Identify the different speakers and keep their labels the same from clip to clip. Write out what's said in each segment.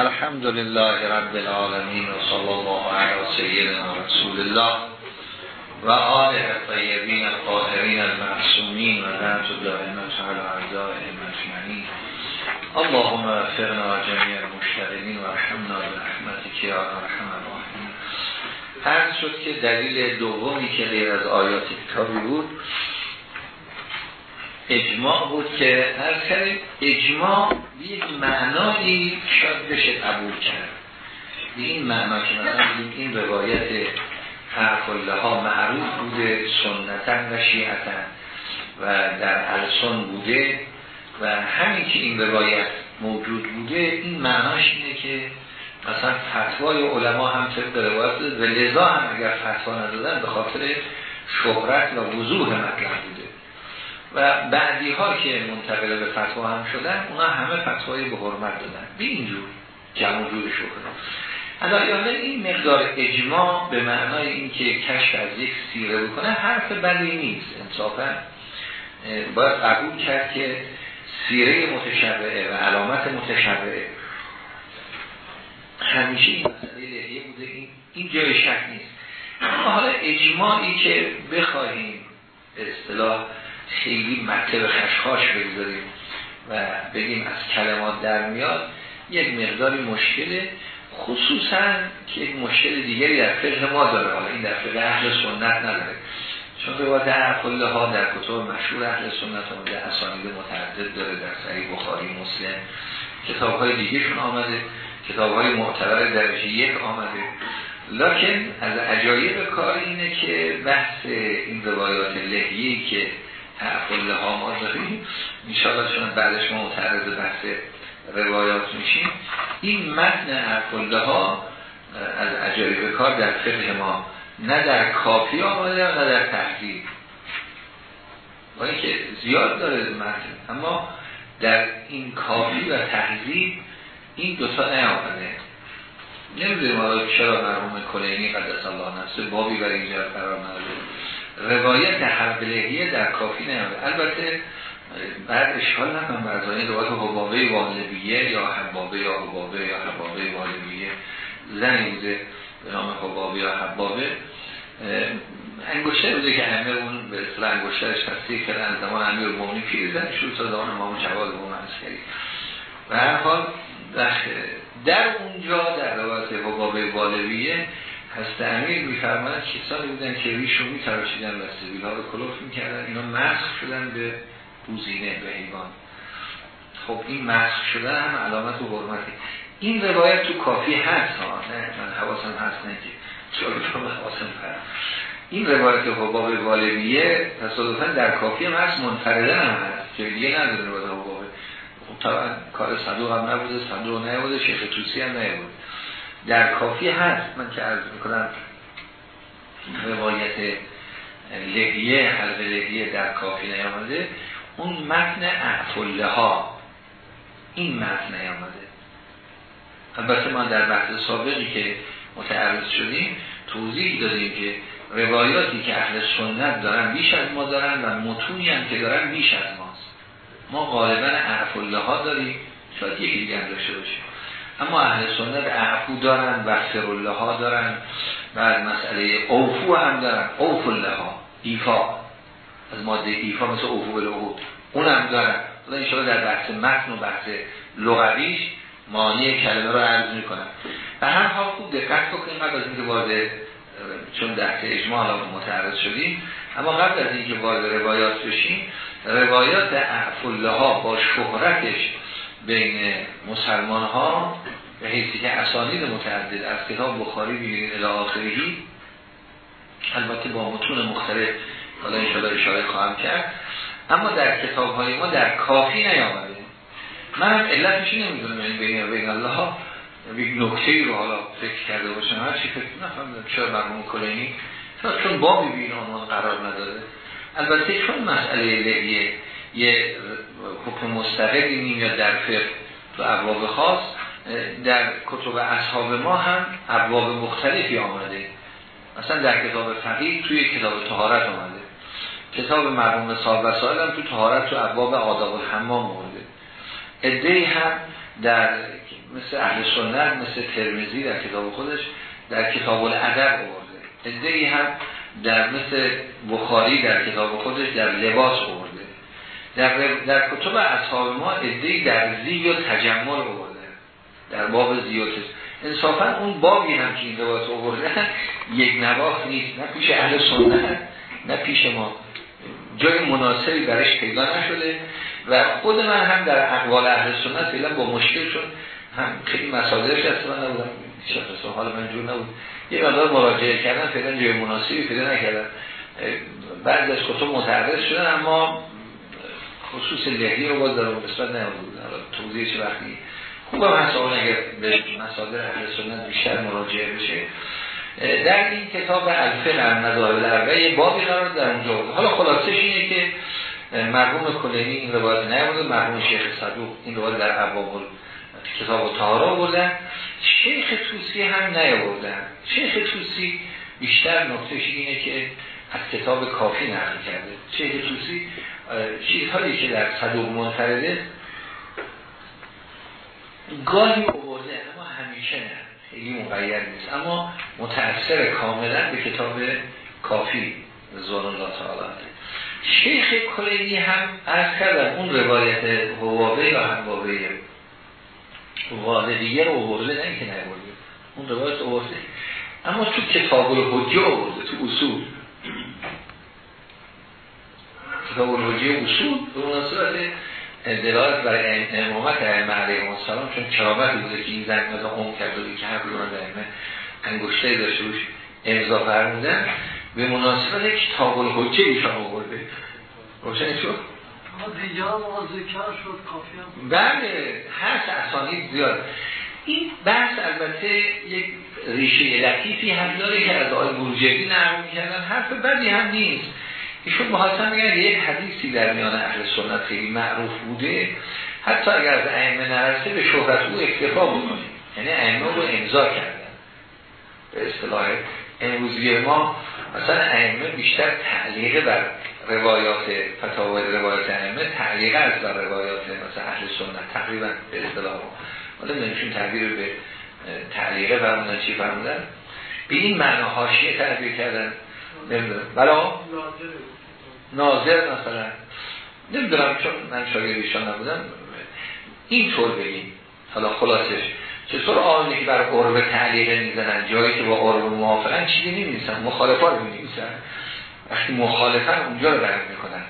Speaker 1: الحمد لله رب العالمين و صلی الله علی سیدنا رسول الله و آله الطیبین الطاهرین المعصومین و على اعدائهم اجمعین اللهم وفقنا جميع المشتغلین و رحمنا برحمتك یا ارحم الراحمین عرض شد که دلیل دومی که غیر از آیات کتابی بود اجماع بود که هر کردیم اجماع یک معنایی شاید بشه قبول کرد. این معنا که مثلا این روایت حرفالله ها معروف بوده سنتا و شیعتا و در السن بوده و همین که این روایت موجود بوده این معناش اینه که مثلا فتوای علما هم طبق روایت و لذا هم اگر فتوا ندادن به خاطر شهرت و وضوح مطلب بوده. و بعدی ها که منتقل به فتوا هم شدن اونا همه فتوای به حرمت دادن. به اینجور جمع جور شهرت این مقدار اجماع به معنای اینکه کشف از یک سیره بکنه حرف بدی نیست. انصافا باید قبول کرد که سیره متشبعه و علامت متشبعه همیشه این مسئله لحیه بوده. این, این جای شک نیست. اما حالا اجماعی که بخواهیم اصطلاح خیلی مکتب خشخاش بگذاریم و بگیم از کلمات در میاد یک مقداری مشکله. خصوصا که یک مشکل دیگری در فقه ما داره حالا این در فقه اهل سنت نداره. چون روایت کله ها در کتب مشهور اهل سنت آمده اسانید متعدد داره در صحیح بخاری مسلم. کتاب های دیگه شون آمده کتاب های معتبر درجه یک آمده. لکن از عجایب کار اینه که بحث این روایات لحیی که تعفله ها ما داریم. انشاءالله چون بعدش ما متعرض بحث روایات میشیم این متن عقله ها از عجایب کار در فقه ما نه در کافی آمده نه در تحضیب با اینکه زیاد داره متن اما در این کافی و تحضیب این دوتا نیامده. نمی‌دونیم آقا چرا مرحوم کلینی قدس الله نفسه بابی برای اینجا قرار نداره روایت حبلهیه در کافی نیامده. البته بعد اشکال نکنم بر زاین روایت حبابه والبیه یا حبابه یا حبابه یا حبابه والبیه زنی بوده به نام حبابه یا حبابه. انگشتر بوده که همه اون به اصطلاح انگشترش تصدیق کردن. زمان امیر مومنی پیر زن شروع تا زمان امام جواد بوم عسکری. و هر حال در اونجا در روایت حبابه والبیه هست امیر میفرماند کسانی بودن که ریشو میتراشیدن و سبیل ها رو کلوف می‌کردن. اینا مسخ شدن به بوزینه به حیوان. خب این مسخ شدن هم علامت و حرمتی این روایت تو کافی هست ها. نه من حواسم هست نه که چون حواسم هست. این روایت حباب والبیه تصادفا در کافی هم هست منفرده هم هست. جای دیگه نداره روایت حباب. خب طبعا کار صدوق هم نبوده صدوق نبوده شیخ توسی هم نبوده در کافی هست. من که عرض می‌کنم روایت لحیه حلق لحیه در کافی نیامده. اون متن اعفله ها این متن نیامده. البته ما در بحث سابقی که متعرض شدیم توضیح دادیم که روایاتی که اهل سنت دارن بیش از ما دارن و متونی هم که دارن بیش از ماست. ما غالبا اعفله ها داریم. شاید یکی دیگه هم داشته باشیم. اما اهل سنت اعفو دارن و الله ها دارن بعد مسئله اوفو هم دارن. اوف الله ها ایفا. از ماده ایفا مثل اوفو بالعهود اون هم دارن. حالا در بحث متن و بحث لغویش معنی کلمه رو عرض می‌کنم. و هر حال خوب دقت بکنیم قبل از اینکه وارد چون در اجماع الان متعرض شدیم اما قبل از اینکه وارد روایات بشیم روایات اعفله ها با شهرتش بین مسلمان ها به حیثی که اسانید متعدد از کتاب بخاری بیرین الى آخری البته با متون مختلف حالا انشاءالله اشاره خواهم کرد. اما در کتاب های ما در کافی نیامده. من هم علتش نمی‌دونم این بین بین الله یک نکته رو حالا فکر کرده باشم. هر چی فکر نفهمیدم چرا مرموم کلینی؟ چون بابی بین عنوان قرار نداره البته چون مسئله لعیه یه حکم مستقلی یا در فقه تو ابواب خاص در کتب اصحاب ما هم ابواب مختلفی آمده. مثلا در کتاب فقیه توی کتاب تهارت آمده. کتاب مرحوم صاحب وسائل هم تو تهارت تو ابواب آداب الحمام آمده. ادهی هم در مثل اهل سنت مثل ترمزی در کتاب خودش در کتاب الادب آورده. ادهی هم در مثل بخاری در کتاب خودش در لباس آورده. در, در کتب اصحاب ما ادهی در زی و تجمل آورده. در باب زیوتش انصافا اون بابی هم که این روایت آورده یک نواخت نیست. نه پیش اهل سنت نه پیش ما. جای مناسبی برش پیدا نشده. و خود من هم در اقوال اهل سنت فعلا با مشکل شد. هم خیلی مسادرش هست من نبودم. حال من جور نبود. یه مقدار مراجعه کردن فعلا جای مناسبی پیدا نکردن بعد از کتب متعرض شدن اما خصوص لحی رو باز در اون قسمت نبود توضیح چه وقتی خوب هم هست اگر به مسادر اهل سنت بیشتر مراجعه بشه. در این کتاب الفقه المذاهب الاربعه بابی قرار در اونجا. بود حالا خلاصش اینه که مرحوم کلینی این روایت نیامده مرحوم شیخ صدوق این روایت در ابواب کتاب تهارا بردن شیخ توسی هم نیاوردن شیخ توسی بیشتر نقطهش اینه که از کتاب کافی نقل کرده. شیخ توسی چیزهایی که در صدوق منفرده گاهی اوورده اما همیشه نه. خیلی مقید نیست. اما متأثر کاملا به کتاب کافی زون الله تعالی شیخ کلینی هم از کردن اون روایت هوابه یا هموابه والدیه رو اوورده نه که نبورده اون روایت اوورده اما تو کتاب الحجه اوورده تو اصول. کتاب الحجه اصول به مناسبت دلالت برای امامت ائمه علیهم السلام چون کرامتی بوده که این زن مثلا اون کرده که هر بیرون ائمه انگشته داشته روش امضا فرمودن. به مناسبت کتاب الحجه ایشان آورده. روشن شد؟ بله هست اسانید زیاد. این بحث البته یک ریشه لطیفی هم داره که از آقای بروجردی نرم می‌کردن. حرف بدی هم نیست. ایشون محاسم میگن یک حدیثی در میان اهل سنت خیلی معروف بوده. حتی اگر از ائمه نرسه به شهرت او اکتفا بکنیم یعنی ائمه رو امضا کردن. به اصطلاح امروزی ما مثلا ائمه بیشتر تعلیق بر روایات فتاوی روایات ائمه تعلیق از بر روایات مثلا اهل سنت تقریبا به اصطلاح حالا نمیشون تعبیر به تعلیقه فرمودن چی فرمودن. به این معنا حاشیه تعبیر کردن. نمی‌دونم. بلا ناظر مثلا. نمی‌دونم چون من شاگردشان نبودم. این طور بگیم. حالا خلاصش. چطور آنی که بر قرب تعلیقه می‌زنن؟ جایی که با قرب موافقن چیزی نمیدیسن مخالفا رو میدیسن وقتی مخالفن اونجا رو برد می‌کنن.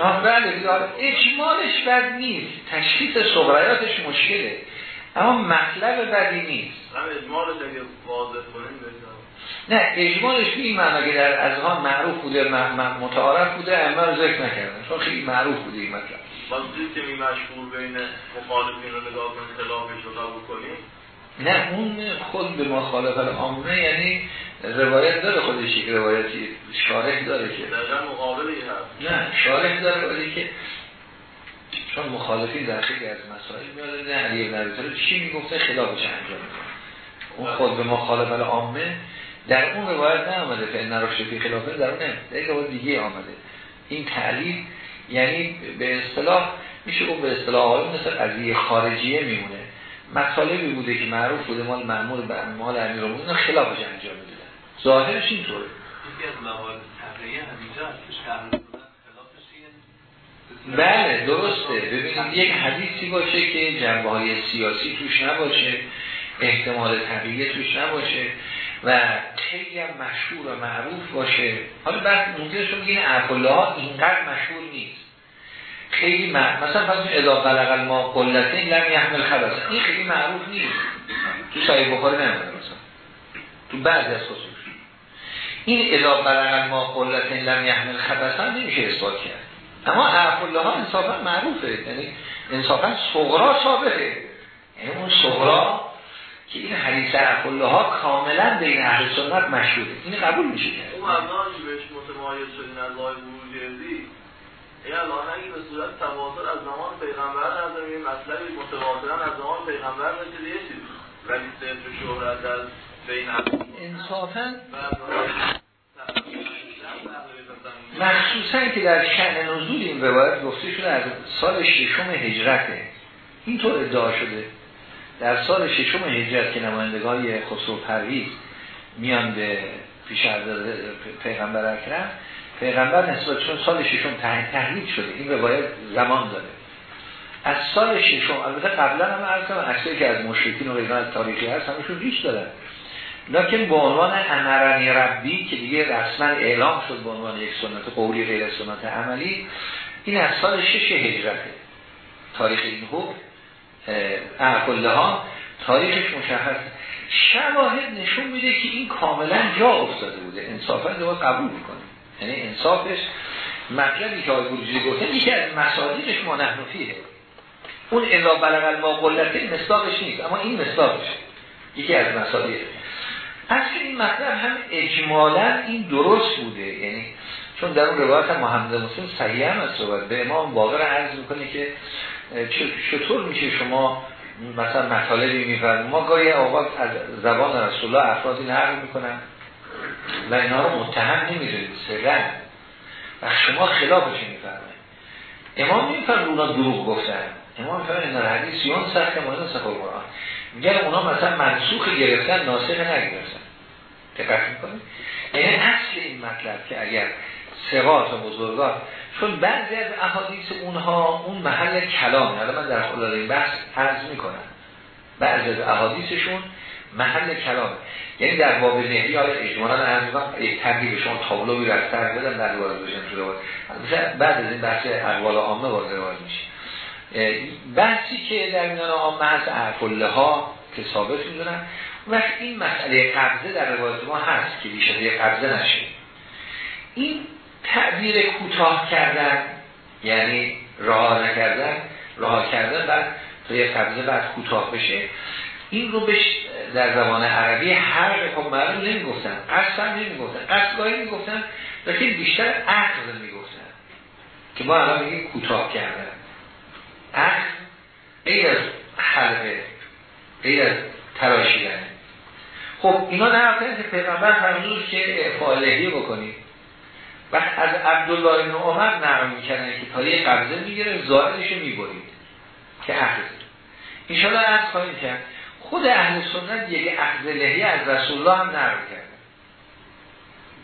Speaker 1: آه بله اجمالش بد نیست. تشخیص صغریاتش مشکله. اما مطلب بدی نیست.
Speaker 2: اجمالش اگه واضح کنیم
Speaker 1: نه اجمالش به این معنا که در از ها معروف بوده متعارف بوده اما رو ذکر نکردن. چون خیلی معروف بوده این مطلب.
Speaker 2: واسه که می مشهور بین مخالفین رو نگاه کنیم خلافش رو قبول کنیم
Speaker 1: نه اون خود به مخالفت عامه یعنی روایت داره خودش یک روایتی شارح داره که.
Speaker 2: در هست
Speaker 1: نه شارح داره ولی که چون مخالفین در خیلی از مسائل میاد نه علی ابن ابی چی می‌گفته؟ خلافش انجام میده اون خود به مخالفت عامه در اون روایت نه آمده که نراشته فی خلافه در اون یک روایت دیگه آمده. این تعلیل یعنی به اصطلاح میشه اون به اصطلاح آقای مثل قضیه خارجیه میمونه. مطالبی بوده که معروف بوده مال معمول به مال امیر رو خلافش انجام میدن ظاهرش اینطوره. بله درسته. ببینید یک حدیثی باشه که جنبه های سیاسی توش نباشه احتمال طبیعی توش نباشه. و هم مشهور و معروف باشه. حالا بعد ممکنه شما این اینقدر مشهور نیست. خیلی معروف مثلا فرض اضافه بلغ ما قلتین لم یحمل خبث این خیلی معروف نیست. تو صحیح بخاری نمیده مثلا. تو بعضی از خصوص. این اضافه بلغ ما قلتین لم یحمل هم نمیشه اثبات کرد. اما اعفالله ها انصافا معروفه. یعنی انصافا صغرا ثابته. یعنی اون صغرا که این حدیث عقله ها کاملا بین اهل سنت مشهوره. این قبول میشه کرد
Speaker 2: اون الان که بهش متمایز شدین از لای بروجردی ای الان به صورت تواتر از زمان پیغمبر نظر این مطلبی متواترا از زمان پیغمبر چیز ولی صرف شهرت از بین
Speaker 1: انصافا؟ مخصوصا که در شن نزول این روایت گفته شده از سال ششم هجرته. اینطور ادعا شده. در سال ششم هجرت که نمایندگان خسرو پرویز میان به پیش پیغمبر اکرم پیغمبر نسبت چون سال ششم تحریک شده این روایت زمان داره. از سال ششم البته قبلا هم عرض کنم که از مشرکین و غیران تاریخی هست همشون ریش دارن. لکن به عنوان امرانی ربی که دیگه رسما اعلام شد به عنوان یک سنت قولی غیر سنت عملی این از سال شش هجرته. تاریخ این حکم اعقله ها تاریخش مشخص شواهد نشون میده که این کاملا جا افتاده بوده. انصافا رو قبول می‌کنه. یعنی انصافش مطلبی که آقای بروجی گفته یکی از مصادیقش مانحنفیه اون الا بلغ الماقلته مصداقش نیست. اما این مصداقش. یکی از مصادیق اصل این مطلب هم اجمالا این درست بوده. یعنی چون در اون روایت محمد مسلم صحیح هم از صحبت. به امام واقع عرض می‌کنه که چطور میشه شما مثلا مطالبی میفرد ما گاهی اوقات از زبان رسول الله افرادی نقل می‌کنن. و اینا رو متهم نمی‌دونید سرن و شما خلافش میفرمایید. امام نمیفرد اونا دروغ گفتن. امام میفرد این حدیث یون سخت مهم سخت قرآن. میگن اونا مثلا منسوخ گرفتن ناسخ نگرفتن. دقت می‌کنید؟ یعنی اصل این مطلب که اگر سوات و بزرگان چون بعضی از احادیث اونها اون محل کلام حالا من در خلال این بحث عرض می‌کنم. بعضی از احادیثشون محل کلام یعنی در باب نهی حالا اجمالا عرض یک تبدیل شما تابلو بی رفتر بدن در وارد بشن تو روایت بعد از این بحث اقوال عامه وارد روایت میشه بحثی که در میان عامه هست احفله ها که ثابت می‌دونن. و این مسئله قبضه در روایت ما هست که بیشتر قبضه نشه. این تعبیر کوتاه کردن یعنی راه نکردن راه کردن بعد تا یه قبضه بعد کوتاه بشه. این رو بش در زبان عربی هر خب معلوم نمی گفتن قصد هم نمی گفتن قصد گاهی می گفتن لیکن بیشتر عقل می گفتن که ما الان میگیم کوتاه کردن. عقل غیر از حلقه غیر از تراشیدن. خب اینا نه که پیغمبر فرمود که فعالهی بکنید و از عبدالله بن عمر نقل می‌کنه که تا یه قبضه می‌گیره زائدش می‌برید که اخذ انشاءالله از خواهیم کرد خود اهل سنت یک اخذ لحیه از رسول الله هم نقل کرده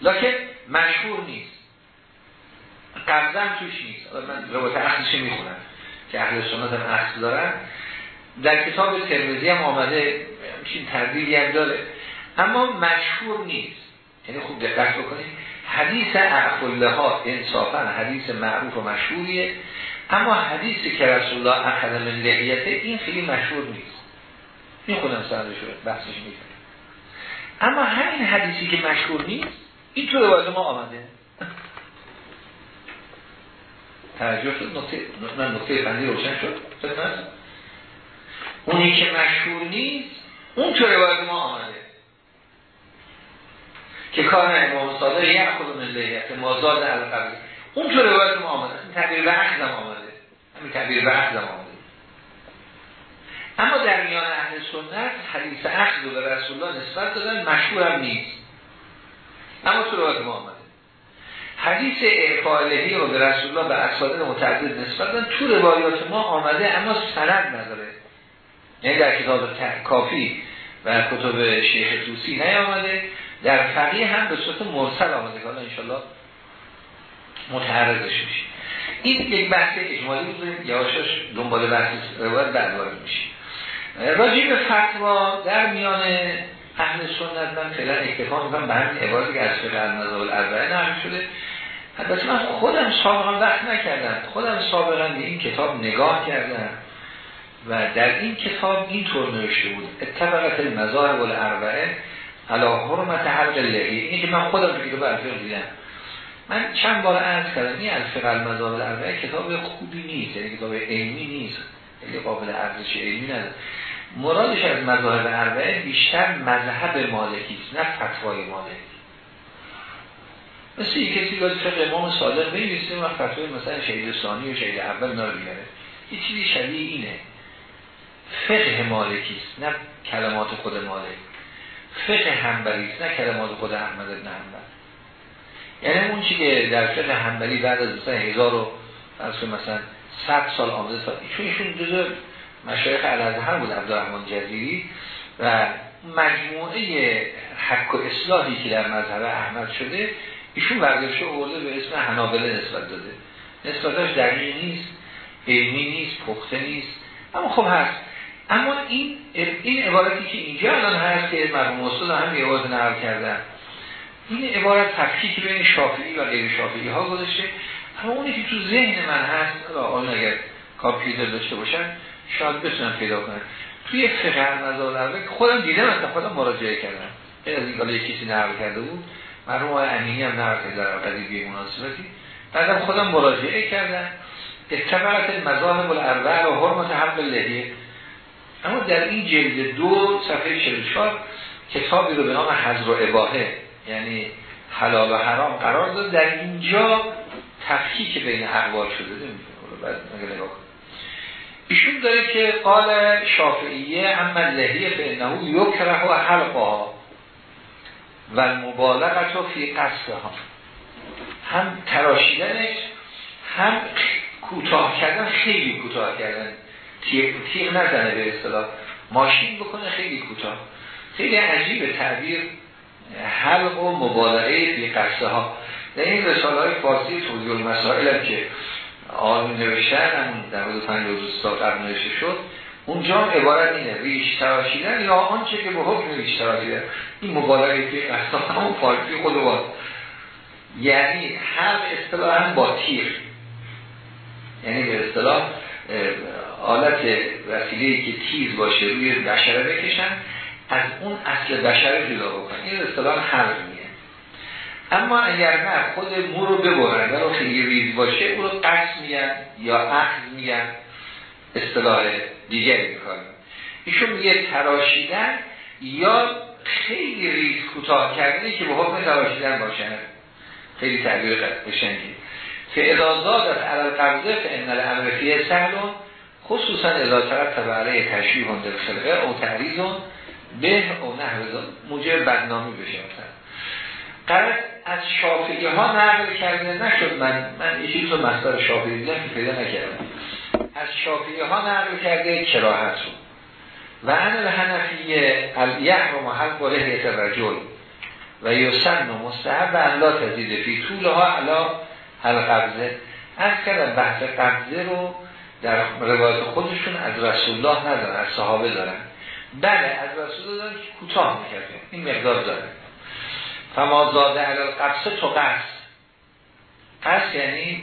Speaker 1: لکن مشهور نیست. قبضه هم توش نیست. من روایت اخذش می‌خونم که اهل سنت هم اخذ دارن. در کتاب ترمزی هم آمده میشین تردیلی هم داره. اما مشهور نیست. یعنی خوب دقت بکنید. حدیث اعفله ها انصافا حدیث معروف و مشهوریه. اما حدیثی که رسول الله اخذ من لحیته این خیلی مشهور نیست. این خودم سرده شده بحثش می‌کنه اما همین حدیثی که مشهور نیست این تو روایت ما آمده. توجه شد؟ نقطه من نقطه فندی روشن شد. اونی که مشهور نیست اون تو روایت ما آمده. که کار امام صادق یک خود من لیت مازاد القبل اون تو روایت ما آمده. این تعبیر به هم آمده. همین به هم آمده. اما در میان اهل سنت حدیث عقد و به رسول الله نسبت دادن مشهور هم نیست. اما تو روایت ما آمده. حدیث اعفالهی و به رسول الله به اسادن متعدد نسبت دادن. تو روایات ما آمده اما سند نداره. یعنی در کتاب کافی و کتب شیخ توسی نیامده. در فقیه هم به صورت مرسل آمده که حالا انشالله متعرضش میشه. این یک بحث اجمالی بود یواشاش دنبال بحث روایت وارد میشه راجع به فتوا در میان اهل سنت من فعلا اکتفا می‌کنم به همین عبارتی که از فقه المذهب الاربعه نقل شده. البته من خودم سابقا وقت نکردم. خودم سابقا به این کتاب نگاه کردم و در این کتاب اینطور نوشته بود. اتفاقات المذاهب الاربعه علا حرمت حلق لحی اینی که من خودم رو برفق دیدم. من چند بار عرض کردم این از فقه المذاب الاربعه کتاب خوبی نیست یعنی کتاب علمی نیست. خیلی قابل ارزش علمی نداره. مرادش از مذاهب اربعه بیشتر مذهب مالکی است نه فتوای مالکی. مثل یک کسی باید فقه امام صادق بنویسه و فتوای مثلا شهید ثانی و شهید اول اینا بیاره یه چیزی شبیه اینه. فقه مالکی است نه کلمات خود مالک. فقه همبلی نه کلمات خود احمد ابن حنبل. یعنی اون چی که در فقه همبلی بعد از مثلا هزار و مثلا صد سال آمده تا چون ایشون جزء مشایخ الازهر بود عبدالرحمن جزیری و مجموعه حق و اصلاحی که در مذهب احمد شده ایشون برداشته آورده به اسم حنابله نسبت داده. نسبتش دقیق نیست علمی نیست پخته نیست. اما خب هست. اما این این عبارتی که اینجا الان هست که مرحوم استاد هم عبارت نقل کردن. این عبارت تفکیک بین شافعی و غیر شافعی ها گذاشته. اما اونی که تو ذهن من هست آن اگر کامپیوتر داشته باشن شاید بتونم پیدا کنم. توی فقه نظر خودم دیدم اصلا خودم مراجعه کردم. این از این کالا کسی نقل کرده بود. مرحوم امینی هم نقل کرده در قضیه مناسبتی. بعدم خودم مراجعه کردم. اتفاقت مذاهب الاربع و حرمت حق لحیه اما در این جلد دو صفحه 44 کتابی رو به نام حضر و اباهه یعنی حلال و حرام قرار داد. در اینجا تفکیک بین اقوال شده نگاه ایشون داره که قال شافعیه اما لحیه به انهو یکره و حلقها و المبالغت و فی ها هم تراشیدنش هم کوتاه کردن خیلی کوتاه کردن. تیغ, نزنه به اصطلاح. ماشین بکنه خیلی کوتاه. خیلی عجیب تعبیر حلق و مبالغه قصه ها در این رساله های فارسی توضیح المسائل که آن نوشتن هم در مورد پنج روز قبل نوشته شد اونجا عبارت اینه ریش تراشیدن یا آنچه که به حکم ریش تراشیدن. این مبالغه که اصلا همون فارسی خود باز. یعنی هر اصطلاح هم با تیر یعنی به اصطلاح آلت وسیله که تیز باشه روی بشره بکشن از اون اصل بشره جدا بکنن. این اصطلاح حرف میگه اما اگر نه خود مو رو ببرن. یا خیلی ریز باشه او رو قصد میگن یا اخذ میگن. اصطلاح دیگری می‌کنیم ایشون میگه تراشیدن یا خیلی ریز کوتاه کردنی که به حکم تراشیدن باشن. خیلی تعبیر قشنگی. فعلا زاد از علال قبضه فان الامر فیه سهلون خصوصا اذا ترتب علیه تشریح در خلقه او تعریضون به او نحوه موجب بدنامی بشه. قرار از شافعی ها نقل کرده نشد. من من یه چیز رو مصدر دیدم که پیدا نکردم. از شافعی ها نقل کرده کراهت رو. و ان الحنفیه الیحرم حق لحیت رجل و یسن و مستحب و انلا تزیده فی طول ها علا حل قبضه از کردن بحث قبضه رو در روایت خودشون از رسول الله ندارن از صحابه دارن. بله از رسول الله دارن که کوتاه می‌کرده این مقدار داره فما زاده علال قبضه تو قصد. قصد یعنی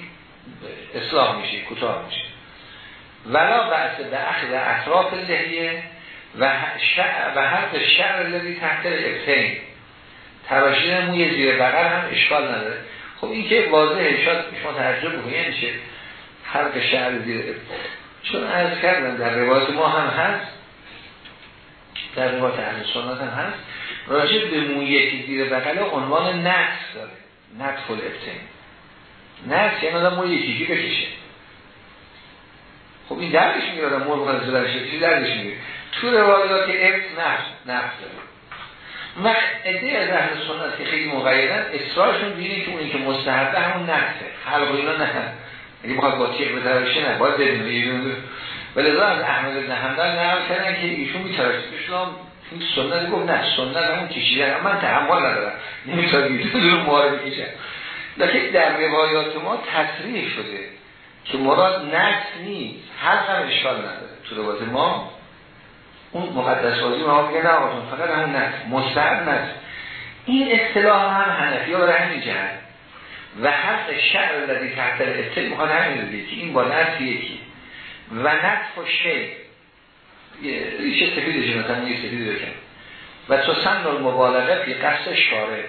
Speaker 1: اصلاح میشه کوتاه میشه. ولا بحث به اخذ اطراف لحیه و و حرف شعر لذی تحت ابتین تراشیدن موی زیر بغل هم اشکال نداره. خب این که واضحه شاید شما تعجب بکنید یعنی حرف شعر زیر چون از کردن در روایت ما هم هست. در روایت اهل سنت هم هست. راجع به موی که زیر بغل عنوان نقص داره. نقص الابتین نقص یعنی آدم موی یکی بکشه. خب این درش میگه آدم مرغ از درش چی درش میگه تو روایات ابت نفس نفس داره. وقت ایده از اهل سنت که خیلی مغیرن اصرارشون بینه که اونی که مستحبه همون نفسه خلق اینا نه. اگه بخواد با تیغ بتراشه نه باید بدونه ولی از احمد بن حنبل نقل کردن که ایشون میتراشیدشون این سنت گفت نه سنت همون کشیدن من تحمل ندارم. نمی‌تونم دور ماره بکشم. لیکن در روایات ما تصریح شده که مراد نفس نیست. هر هم اشکال نداره. تو روایت ما اون مقدس بازی ما میگه نه فقط همون نفس مستعد نفس این اصطلاح هم حنفی ها برای همین جهت. و حق شعر الذی تحت الاصل می‌خواد همین رو که این با نفس یکی. و نفس و شی. ریشه سفید مثلا یه سفید بکن. و تو سن مبالغه فی قصد شاره.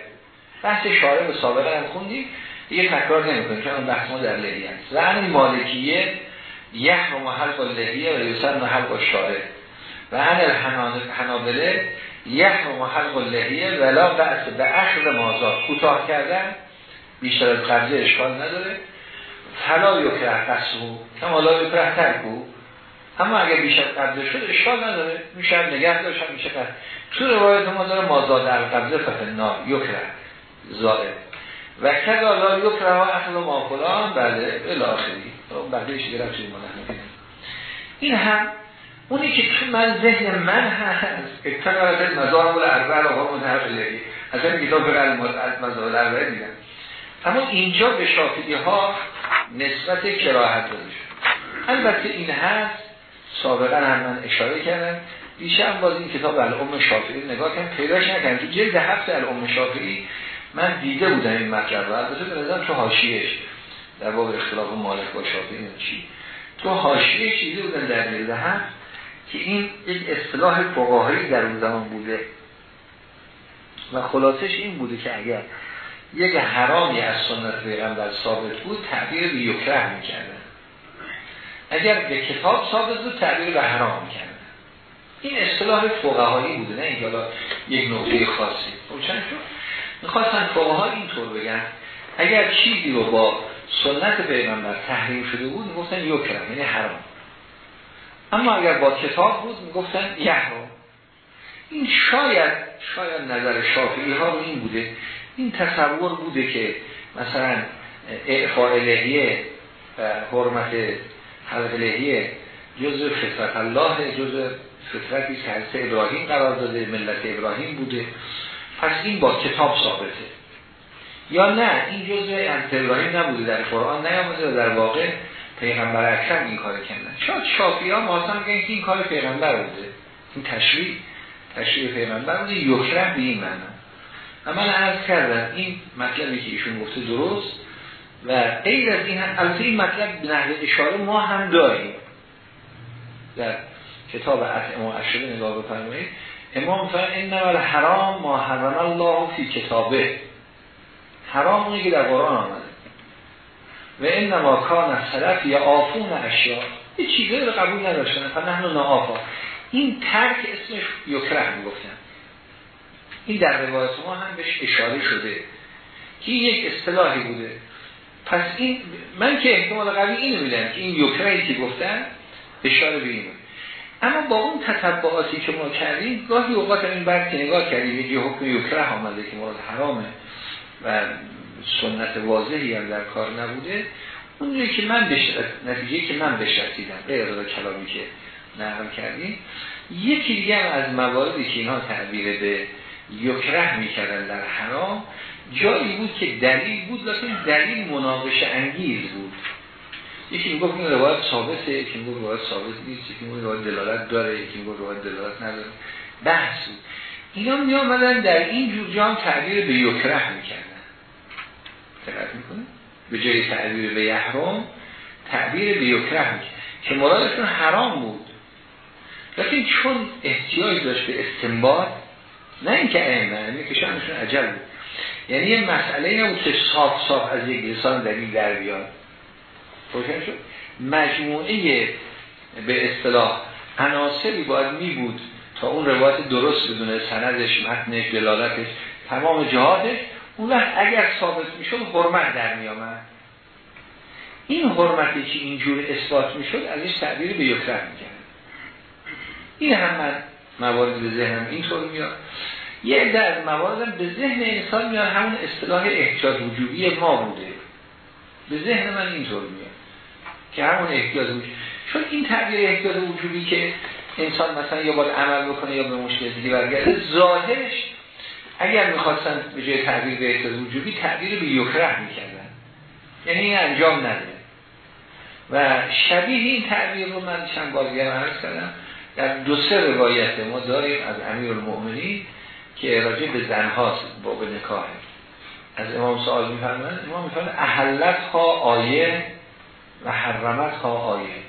Speaker 1: بحث شاره به سابقه هم خوندیم یه تکرار نمی‌کنیم چون اون بحث ما در لحیه است. و همین مالکیه یه و حلق لحیه و یوسن و حلق شاره و همین حنابله یه و حلق لحیه ولا بحث به اخر مازاد. کوتاه کردن بیشتر از قبضه اشکال نداره. فلا یکره قصبو کما لا یکره ترکو اما اگر بیشتر قبضه شد اشکال نداره. میشه نگه داشت میشه قبضه تو روایت ما داره مازاد در قبضه فتنا یکره. زائد. و کدا لا یکره اخل ما فلان. بله الاخری بقیه گرفت ما این هم اونی که تو من ذهن من هست. اتنارت مزار الاربع ها متحقیقی از این کتاب مزار الاربع دیدم اما اینجا به شافعی ها نسبت کراهت داده البته این هست سابقا هم من اشاره کردم. دیشب باز این کتاب الام شافعی نگاه کنم پیداش نکنم تو جلد هفت الام شافعی من دیده بودم این مطلب رو. البته به نظرم تو حاشیهش در باب اختلاف مالک با شافعی چی؟ تو حاشیه چیزی بودن در جلد هفت که این یک اصطلاح فقاهی در اون زمان بوده. و خلاصش این بوده که اگر یک حرامی از سنت پیغمبر ثابت بود تعبیر به یکره می‌کردن. اگر به کتاب ثابت بود تعبیر به حرام می‌کردن. این اصطلاح فقهایی بوده نه اینکه یک نقطه خاصی. روشن شد می‌خواستن فقها اینطور بگن اگر چیزی رو با سنت پیغمبر تحریم شده بود می‌گفتن یکره یعنی حرام. اما اگر با کتاب بود می‌گفتن یحرام. این شاید شاید نظر شافعی ها این بوده این تصور بوده که مثلا اعفاء لحیه و حرمت حلق لحیه جز فطرت الله جز فطرتی که ابراهیم قرار داده ملت ابراهیم بوده. پس این با کتاب ثابته. یا نه این جزء از ابراهیم نبوده در قرآن نیامده و در واقع پیغمبر اکرم این کار کردن شاید شافی ها محاسم که این کار پیغمبر بوده. این تشریح تشریح پیغمبر بوده. یکره به این معنا. و من عرض کردم این مطلبی که ایشون گفته درست و غیر از این البته این مطلب به نحوه اشاره ما هم داریم. در کتاب اطعمه و اشربه نگاه بفرمایید. امام فرمودن ان الحرام ما حرم الله فی کتابه. حرام اونی که در قرآن آمده. و انما کان سلف یعافون اشیاء یه چیزی رو قبول نداشتن فنحن نعافا. این ترک اسمش یکره می‌گفتن. این در روایت ما هم بهش اشاره شده که یک اصطلاحی بوده. پس این من که احتمال قوی اینو میدم که این یکرهی که گفتن اشاره به اینه. اما با اون تطبعاتی که ما کردیم گاهی اوقات این برد نگاه کردیم یه حکم یکره آمده که مراد حرامه و سنت واضحی هم در کار نبوده. اون که من بشرد نتیجه که من بشرسیدم غیر از کلامی که نقل کردیم یکی دیگه از مواردی که اینها تعبیر به یکره می‌کردن در حرام جایی بود که دلیل بود لیکن دلیل مناقش انگیز بود. یکی می‌گفت این روایت ثابته یکی می‌گفت روایت ثابت نیست یکی می‌گفت روایت دلالت داره یکی می‌گفت روایت دلالت نداره. بحث بود. اینا می آمدن در این جور جام تعبیر به یکره می‌کردن. دقت می‌کنه به جای تعبیر به یحرم تعبیر به یکره می‌کردن. که مرادشون حرام بود. لیکن چون احتیاج داشت به استنباط نه اینکه اینه اینه که شانشون عجل بود. یعنی یه مسئله نبود که صاف صاف از یک لسان دلیل در بیاد. روشن شد؟ مجموعه به اصطلاح عناصری باید می بود تا اون روایت درست بدونه سندش متنش دلالتش تمام جهاتش اون وقت اگر ثابت می‌شد حرمت در می آمد. این حرمتی که اینجور اثبات می‌شد ازش تعبیر به می‌کرد این هم من موارد به ذهنم اینطور میاد. یه عده از مواردم به ذهن انسان میاد همون اصطلاح احتیاط وجوبی ما بوده. به ذهن من اینطور میاد که همون احتیاط وجوبی چون این تعبیر احتیاط وجوبی که انسان مثلا یا باید عمل بکنه یا به مشکل دیگه برگرده ظاهرش اگر می‌خواستن به جای تعبیر به احتیاط وجوبی تعبیر به یکره می‌کردن. یعنی این انجام نده و شبیه این تعبیر رو من چند بار عرض کردم. در دو سه روایت ما داریم از امیر المؤمنین که راجع به زنهاست به نکاهه از امام سوال میفرمند امام میفرمند احلت ها آیه و حرمت ها آیه.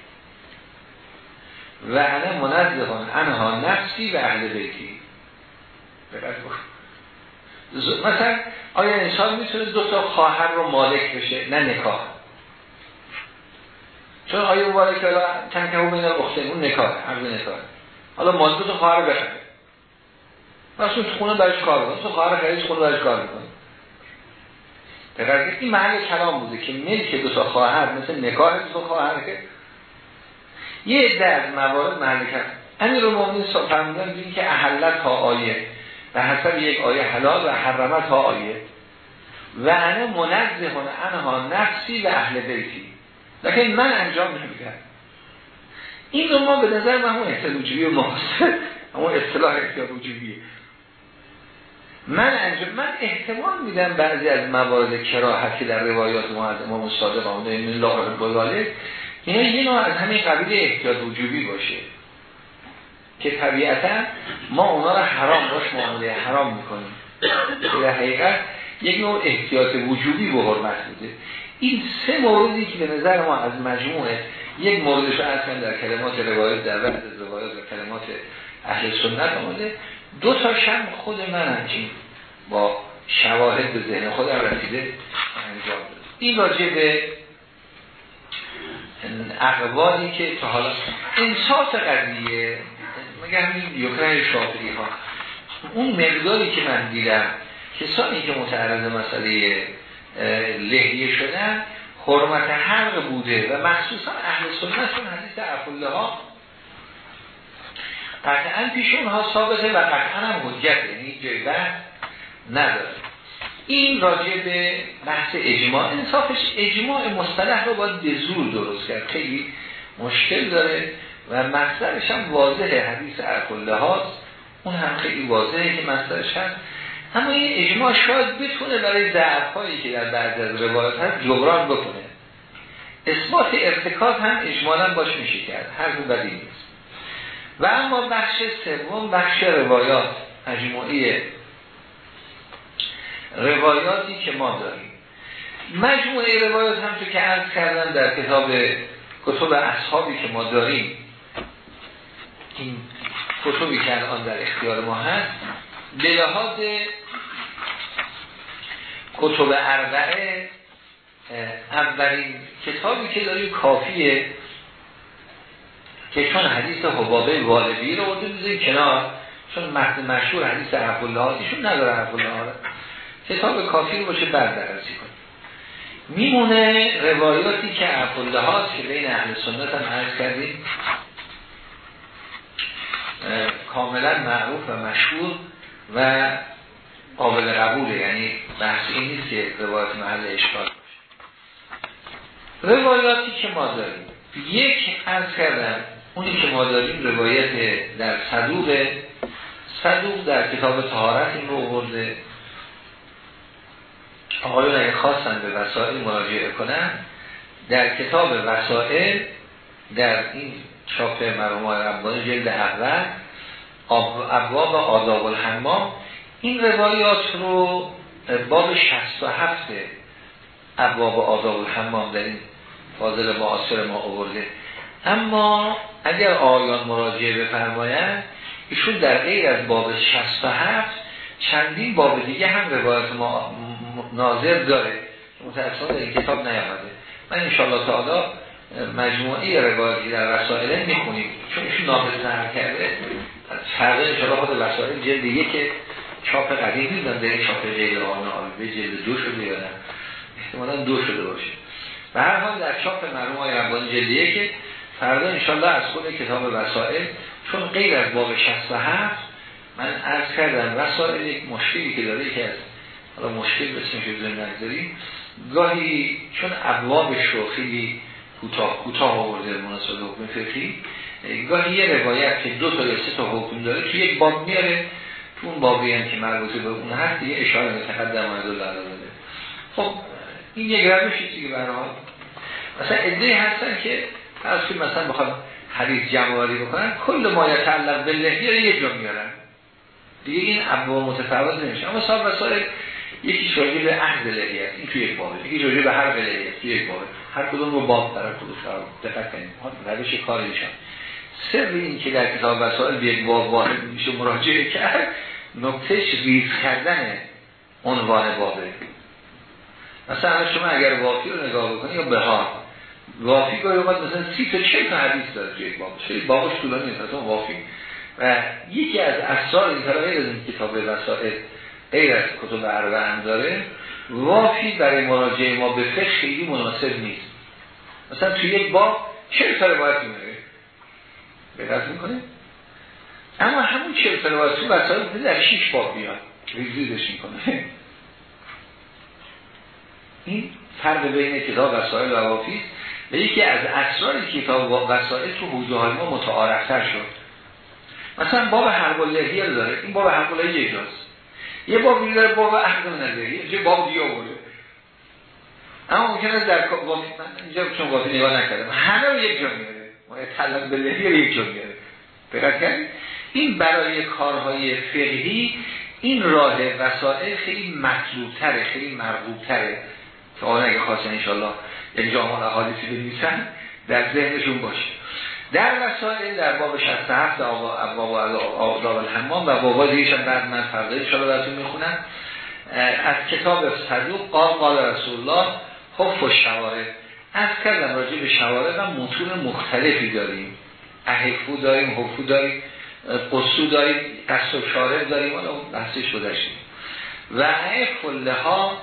Speaker 1: و انا منزهان انها نفسی و اهل بیتی. مثلا آیا انسان می‌تونه دو تا خواهر رو مالک بشه؟ نه نکاح. چون آیا مالک حالا تنکه بین اون نکاح عرض نکاح حالا مالک دو تا خواهر بخره مثلا تو خونه برش کار بکنه تو خواهر خرید خونه برش کار بکنه این محل کلام بوده که ملک دو تا خواهر مثل نکاح دو خواهر که یه در موارد محل کلام. امیر رو مومنین فرمودن بین که احلت ها آیه. به حسب یک آیه حلال و حرمت ها آیه. و انه منزه انها نفسی و اهل بیتی. لیکن من انجام نمیدم. این رو ما به نظر من همون احتیاط وجوبی محاسب همون اصطلاح احتیاط وجوبی من انجام من احتمال میدم بعضی از موارد کراهت که در روایات ما از امام صادق آمده این الله بزاله اینا یه نوع از همین قبیل احتیاط وجوبی باشه. که طبیعتا ما اونا رو حرام باش معامله حرام می‌کنیم. در حقیقت یک نوع احتیاط وجوبی به حرمت بوده این سه موردی که به نظر ما از مجموعه یک موردش اصلا در کلمات روایت در وقت روایت و کلمات اهل سنت آمده. دو تا شم خود من همچین با شواهد به ذهن خودم رسیده انجام این راجع به اقوالی که تا حالا انصاف قضیه مگه همین یکره شافری ها اون مقداری که من دیدم کسانی که متعرض مسئله لحیه شدن حرمت حق بوده و مخصوصا اهل سنت چون حدیث افله ها. قطعا پیش اونها ثابته و قطعا هم حجت یعنی جای نداره. این راجع به بحث اجماع انصافش اجماع مصطلح رو باید دزور درست کرد. خیلی مشکل داره و مصدرش هم واضحه. حدیث افله هاست. اون هم خیلی واضحه که مصدرش هست. اما این اجماع شاید بتونه برای ضعف هایی که در بعض از روایات هست جبران بکنه. اثبات ارتکاب هم اجمالا باش میشه کرد. هر بدی نیست. و اما بخش سوم بخش روایات مجموعی روایاتی که ما داریم. مجموعه روایات هم تو که عرض کردن در کتاب کتب اصحابی که ما داریم این کتبی که الان در اختیار ما هست به لحاظ کتب اربعه اولین کتابی که داریم کافیه که چون حدیث حبابه والبی رو بزنیم کنار چون متن مشهور حدیث عبدالله ایشون نداره عبدالله کتاب کافی رو باشه بعد کنیم. میمونه روایاتی که عبدالله هاست که بین اهل سنت هم عرض کردیم. کاملا معروف و مشهور و قابل قبوله یعنی بحث این نیست که روایت محل اشکال باشه. روایاتی که ما داریم یک از کردن اونی که ما داریم روایت در صدوق صدوق در کتاب تهارت این رو برده آقایون اگه خواستن به وسائل مراجعه کنن در کتاب وسائل در این چاپ مرحوم ربانی جلد اول ابواب آداب الحمام این روایات رو باب 67 ابواب آداب الحمام در این فاضل معاصر ما آورده. اما اگر آیان مراجعه بفرمایند ایشون در غیر از باب 67 چندین باب دیگه هم روایت ما ناظر داره. متأسفانه در این کتاب نیامده. من انشاءالله تعالی مجموعی روایتی در رسائل می‌خونیم. چون ایشون ناظر کرده فرق انشاءالله خود رسائل جلد که چاپ قدیم نیستن در این چاپ جلد آن به جلد دو شده یا احتمالا دو شده باشه. و هر حال در چاپ مرحوم های ربانی جلد که فردا انشاءالله از خود کتاب وسائل چون غیر از باب 67 من عرض کردم وسائل یک مشکلی که داره که از حالا مشکل به اسمش بزنیم نگذاریم. گاهی چون ابوابش رو خیلی کوتاه کوتاه آورده مناسب حکم فقهی گاهی یه روایت که دو تا یا سه تا حکم داره تو یک باب میاره اون بابی هم که مربوطه به اون هست دیگه اشاره به تقدم از الله داده خب این یک روشی که حال مثلا ادعی هستن که که مثلا بخواد حدیث جمعواری بکنن کل ما یتعلق به لحیه یه جا میارن. دیگه این ابواب متفاوت نمیشه. اما صاحب وسائل یکی شاگی به عهد لحیه است این توی یک بابه یکی شاگی به هر لحیه است توی یک بابه هر کدوم رو باب در خودش دقت کنیم. روش کار ایشان. سر این که در کتاب وسائل به یک باب واحد میشه مراجعه کرد نکتهش ریز کردن عنوان بابه مثلا شما اگر وافی رو نگاه بکنید یا بهار وافی گاهی اومد مثلا سی تا چه تا حدیث داره توی یک باب. خیلی بابش طولانی نیست مثلا وافی. و یکی از اسرار این طرح از این کتاب وسائل غیر از کتب عربه هم داره وافی برای مراجعه ما به فقه خیلی مناسب نیست. مثلا توی یک باب چه تا روایت میاره به می‌کنه. اما همون چه روایت تو وسائل در شیش باب بیاد ریزیزش می‌کنه. این فرق بین کتاب وسائل و وافی و یکی از اسرار کتاب وسائل تو حوزه های ما متعارفتر شد. مثلا باب حرب اللهیه داره. این باب حرب اللهیه جاست یه باب داره باب احکام نظریه یه باب دیگه بوده اما ممکنه در من اینجا چون واقعی نگاه نکردم. همه رو یک جا میاره طلب به یک جا دقت این برای کارهای فقهی این راه وسائل خیلی مطلوبتره خیلی مرغوبتره. که آن اگه خواستن انشالله یک جامعه احادیثی بنویسن در ذهنشون باشه. در وسائل در باب 67 باب آداب الحمام و بابا دیگه بعد من فردا انشالله براتون می‌خونم. از کتاب صدوق قال قال رسول الله حف و شوارد از کردم راجع به شوارد هم متون مختلفی داریم. احفو داریم حفو داریم قصو داریم قصد و شارب داریم حالا بحثش گذاشتیم و احف ها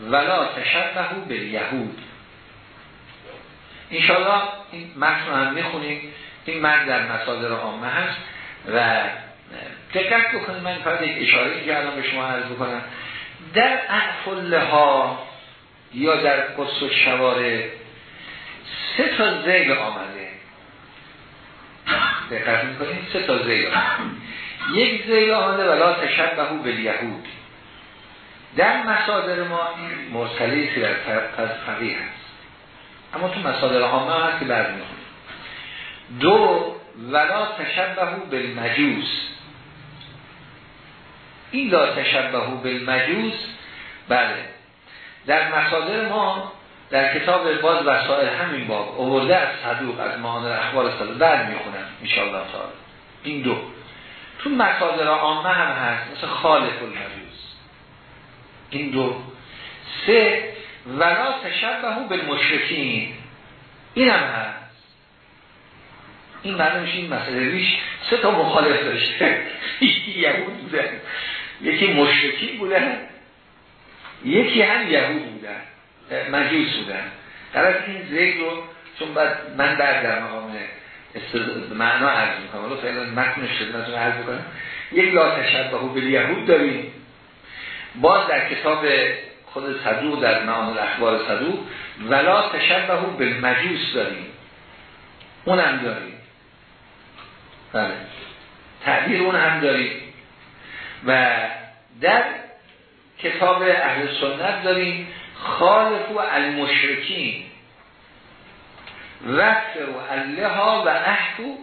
Speaker 1: ولا تشبهو به یهود انشاءالله این متن رو هم می‌خونیم. این متن در مصادر عامه هست و دقت بکنید. من فقط یک اشاره که الان به شما عرض بکنم. در احفله ها یا در قصد شواره سه تا زیل آمده. دقت می‌کنید سه تا زیل آمده. یک زیل آمده ولا تشبهو به یهود در مصادر ما این مرسلی از فقیه هست. اما تو مصادر عامه هست که بعد می‌خونیم. دو ولا تشبهو بالمجوس. این لا تشبهو بالمجوس بله. در مصادر ما در کتاب باز وسائل همین باب اوورده از صدوق از معانر اخبار صدوق بعد می‌خونم انشاءالله تعالی. این دو. تو مصادر عامه هم هست مثل خالف المجوس این دو. سه ولا تشبهو بالمشرکین. این هم هست. این معنی این مسئله ریش. سه تا مخالف داشته. یهود بودن یکی مشرکین بودن یکی هم یهود مجوس بودن. در از این ذکر رو چون بعد من بعد در مقام معنا عرض می‌کنم. ولی فعلا متنش خدمتتون عرض بکنم یک لا تشبهو به یهود داریم. باز در کتاب خود صدوق در معامل اخبار صدوق ولا تشبهو به مجوس داریم. اونم داریم. بله. تعبیر اون هم داریم. و در کتاب اهل سنت داریم خالف و المشرکین. وقت و اللها و احفو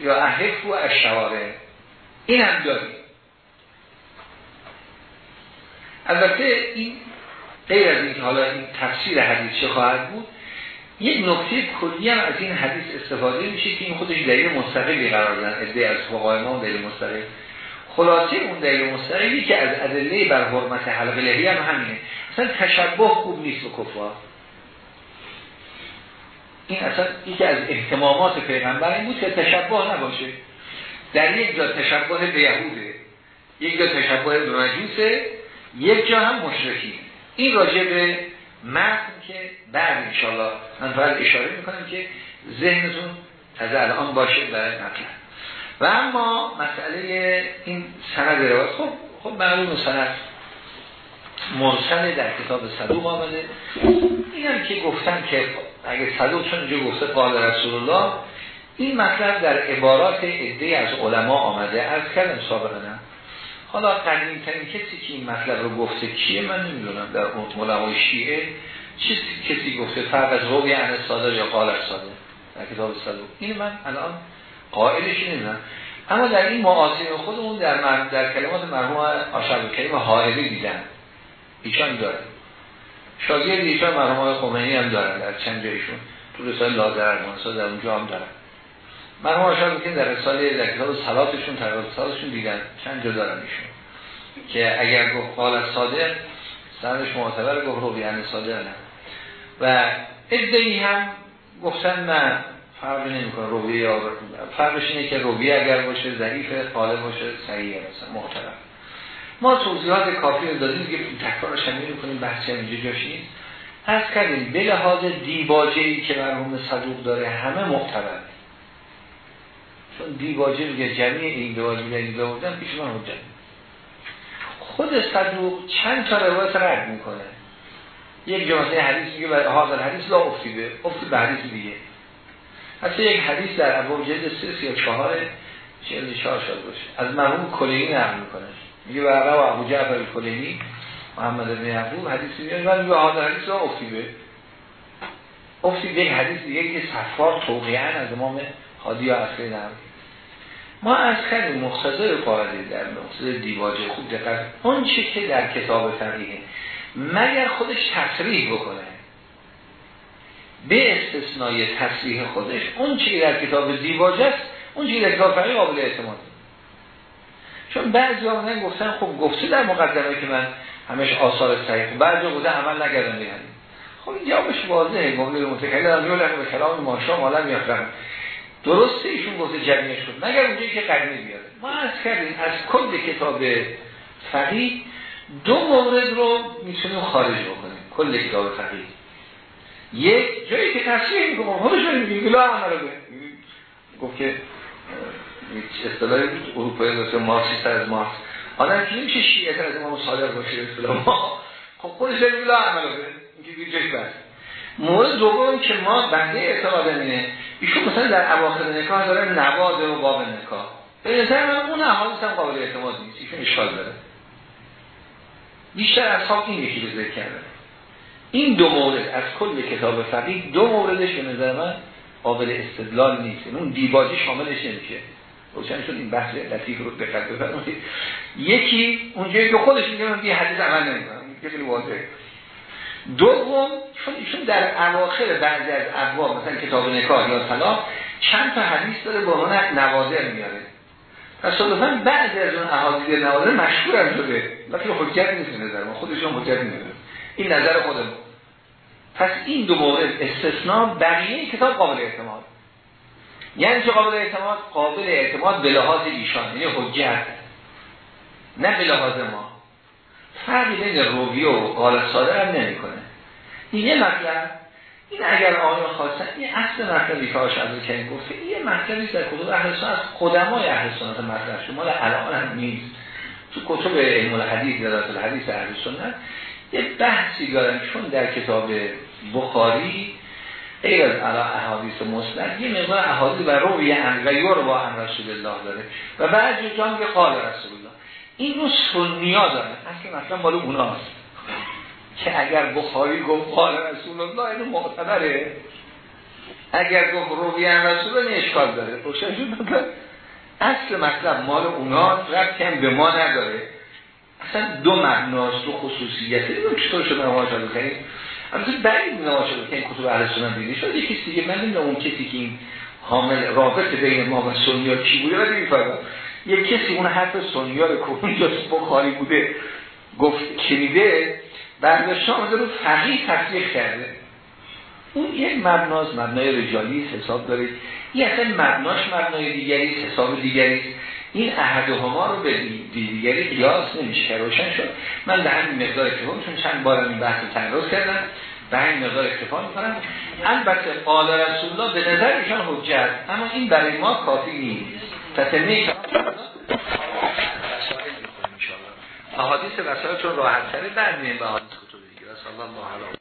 Speaker 1: یا احفو اشواره این هم داریم. البته این غیر از اینکه حالا این تفسیر حدیث چه خواهد بود یک نکته کلی هم از این حدیث استفاده میشه که این خودش دلیل مستقلی قرار دادن. ادعای از فقهای ما دلیل مستقل. خلاصه اون دلیل مستقلی که از ادله بر حرمت حلق لحیه هم همینه. اصلا تشبه خوب نیست به کفار. این اصلا یکی از احتمامات پیغمبر این بود که تشبه نباشه. در یک جا تشبه به یهوده یک جا تشبه به مجوسه یک جا هم مشرکی این راجع به متن که بعد انشالله من فقط اشاره می‌کنم که ذهنتون از الان باشه برای مطلب. و اما مسئله این سند روایت خب خب معلوم سند مرسل در کتاب صدوق آمده. این هم که گفتن که اگه صدوق چون اینجا گفته قال رسول الله این مطلب در عبارات عده از علما آمده. از کردم سابقا. حالا قدیم ترین کسی که این مطلب رو گفته کیه؟ من نمی‌دونم. در علمای شیعه چی کسی گفته؟ فرق از روی عن صادر یا قال صادر در کتاب صدوق. این من الان قائلش نمی‌دونم اما در این معاصر خودمون در در کلمات مرحوم آشار کریم حائری دیدن. ایشان داره. شاگرد ایشان مرحوم خمینی هم دارن در چند جایشون. تو رسال لادر منصا در اونجا هم دارن مرحوم آشار که در رساله در کتاب صلاتشون تقریبا دیدن. چند جا دارن ایشون. که اگر گفت قال صادق سندش معتبر گفت رو بیان صادق نه. و ادهی هم گفتن نه. فرق نمی‌کنه رویه یا فرقش اینه که رویه اگر باشه ضعیف قالب باشه صحیحه مثلا محترم. ما توضیحات کافی رو دادیم که تکرارش هم کنیم بحثی هم اینجا جاش از کردیم به لحاظ دیباجه ای که مرحوم صدوق داره همه محترم. چون دیباجه میگه جمعی این دیباجه میگه بودن پیش من حجت خود صدوق چند تا روایت رد می‌کنه. یک جمعه حدیث میگه و حاضر حدیث لا افتیده افتید به دیگه. حتی یک حدیث در ابو جلد سه یا چهار چهل چهار شد باشه از مرحوم کلینی نقل می‌کنه. میگه و ابو جعفر کلینی محمد بن یعقوب حدیث میگه و میگه حاضر حدیث لا افتیده افتید یک حدیث دیگه که صفار توقیعا از امام حادی اصلی نقل ما از خیلی مختصر قاعده در مختصر دیواجه خوب دقت اون چی که در کتاب فقیه مگر خودش تصریح بکنه؟ به استثنای تصریح خودش. اون چی در کتاب دیواجه است اون چی در کتاب فقیه قابل اعتماد چون بعضی آمدن گفتن خب گفته در مقدمه که من همش آثار صحیح بعضی بوده عمل نگردم بیهنیم خب این جوابش واضحه. جمله متکلم یولن به کلام ماشا مالا میافرم درسته ایشون گفته جمعیه شد. مگر اونجایی که قدمی بیاره. ما از کردیم از کل کتاب فقیه دو مورد رو می‌تونیم خارج بکنیم. کل کتاب فقیه. یک جایی که تصریح می‌کنم خودش رو میگه گلا عمل رو گفت که اصطلاح اروپایی مثل مارکسیست از مارکس. آدم که نمیشه شیعه از امام صادق باشه اصطلاح ما؟ خب خودش رو گلا عمل رو اینکه جایی بس. مورد دوم که ما بنده اعتقاد اینه ایشون مثلا در اواخر نکاح داره نواد و باب نکاح. به نظر من اون احادیث هم قابل اعتماد نیست ایشون اشکال داره. بیشتر از خواب این یکی ذکر کرده این دو مورد از کل کتاب فقیه دو موردش به نظر من قابل استدلال نیست. اون دیباجی شاملش نمیشه. روشن شد این بحث لطیف رو دقت بفرمایید. یکی اونجایی که خودش میگه من یه حدیث عمل نمی‌کنم. خیلی واضحه. دوم چون ایشون در اواخر بعضی از ابواب مثلا کتاب نکاح یا طلاق چند تا حدیث داره با عنوان نوادر میاره. تصادفا بعضی از اون احادیث نوادر مشهور هم شده. ولی حجت نیست نظر ما خودشون حجت نیست. این نظر خودمون. پس این دو مورد استثناء بقیه کتاب قابل اعتماد. یعنی چه قابل اعتماد؟ قابل اعتماد به لحاظ ایشان یعنی حجت. نه به لحاظ ما. فرقی بین روی و قال ساده هم نمی‌کنه. این یه مطلب این اگر آقایان خواستن این اصل مطلبی که آش از کنی گفته این یه مطلبی در کتب اهل سنت قدمای اهل سنت مطرح شما الان هم نیست. تو کتب علم الحدیث در الحدیث اهل یه بحثی دارن چون در کتاب بخاری غیر از احادیث مسند یه مقدار احادیث و روی و یور با هم رسول الله داره. و جا هم قال رسول الله. این رو سنیا داره. اصلا مثلا مال اوناست. که اگر بخاری گفت قال رسول الله اینو معتبره. اگر گفت روی هم رسول الله اشکال داره. اصل مطلب مال اوناست. رفت هم به ما نداره. اصلا دو معناست دو خصوصیت. این چطور شده نماز رو البته بعید نماز شده که این کتب اهل سنت دیده شد یکی دیگه. من نمی‌دونم اون کسی که این حامل رابط بین ما و سنیا کی بوده ولی میفرمم یک کسی اون حرف سنیا رو که اونجا بخاری بوده گفت شنیده برداشت آمده رو فقیه تصدیق کرده. اون یک مبناز مبنای رجالی حساب دارید. این اصلا مبناش مبنای دیگری حساب دیگری این احد هما رو به دیگری قیاس نمیشه روشن شد. من به همین مقدار اکتفا چون چند بار این بحث تنراز کردم. به همین مقدار اکتفا البته قال رسول الله به نظر ایشان حجت اما این برای ما کافی نیست. تتمه احادیث وسائل چون راحت تره بعد مییم به احادیث کتب دیگه الله